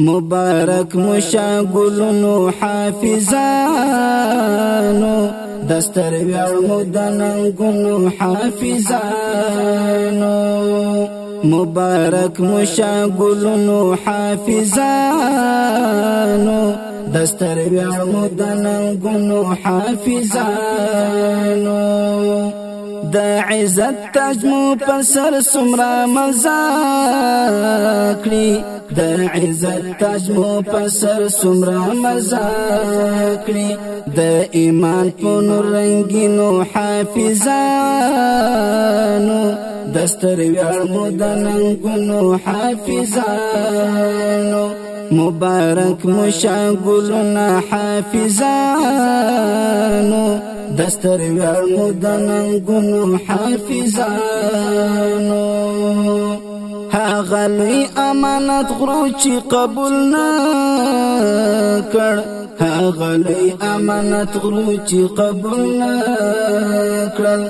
مبارک مشا ګلونو حافظانو دستر ویاو دنګونو حافظانو مبارک مشا ګلونو حافظانو دستر ویاو دنګونو حافظانو د عزت تاج مو پر سر سمرا مزا کړی د عزت تاج مو پر سر سمرا مزا کړی د ایمان په نور رنگینو حافظانو دستر ویار مدنن گنو حافظانو مبارک مو شاګلنا حافظانو دستر ویار مدنن گنو حافظانو ها لوی امانت غروچی چې قبول نه ها هاغلی امانت غروچی قبول کړل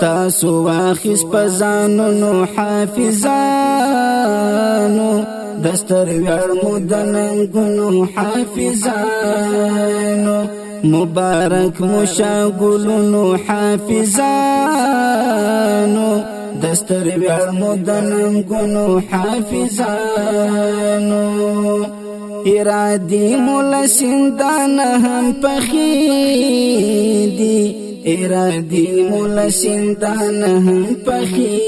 تاسو واخیس پزانونو حافظانو دستر ویړ مدنن ګنو حافظانو مبارک مشاغلونو حافظانو دستر ویړ مدنن ګنو حافظانو ارادی مولا سندان هم پخیر ارادی مولا سندان هم پخی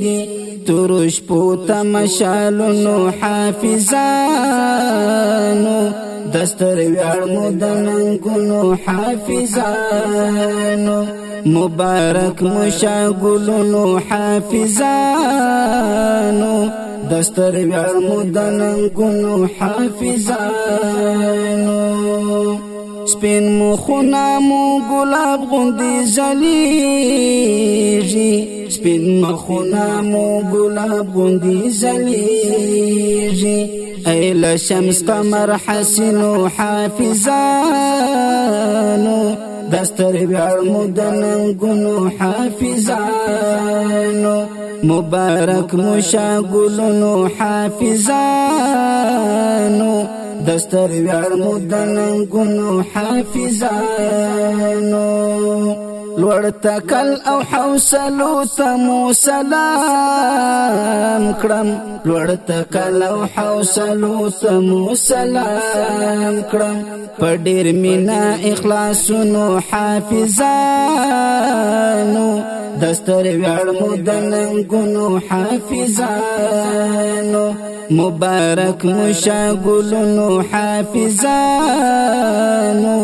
دی ترش پوتا مشالونو حافظانو دستر ویار مدننگونو حافظانو مبارک مشاگلونو حافظانو دستر ویار مدننگونو حافظانو سپین مخونه مو ګلاب غوندې زلیږي سپین مخونه مو ګلاب غوندې زلیږي ایله شمس قمر حسن او حافظانو دستر بیار مدنن گنو حافظانو مبارک مشا گلنو حافظانو دستر ویار مدنن گنو حافظانو لوړ تکل او حوصلو سمو سلام کړم لوړ تکل او حوصلو سمو سلام کړم په ډیر مینا اخلاصونو حافظانو دستر ویړ مو د ننګونو حافظانو مبارک مو شاګلونو حافظانو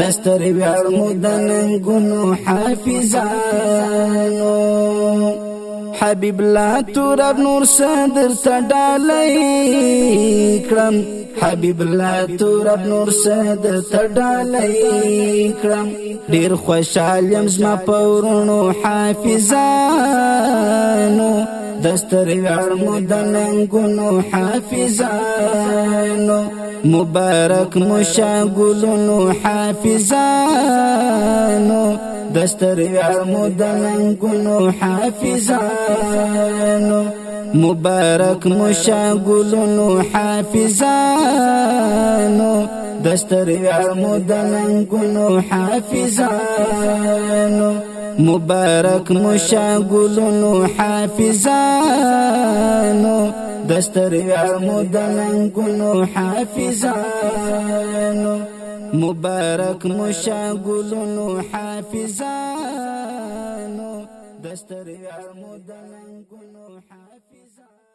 دستر ویړ مو د ننګونو حافظانو حبیب لا تور نور صدر تډالای کړم حبيب الله تور نور سد تډالای کرم دير خوش عاليم زما پورونو حافظانو دستر یار دننگونو حافظانو مبارک مشاغلونو حافظانو دستر یار دننگونو حافظانو مبارک مشاغلونو حافظانو دستر عمودلنګونو حافظانو مبارک مشاغلونو حافظانو دستر عمودلنګونو حافظانو مبارک مشاغلونو حافظانو دستر يا من كن حافظا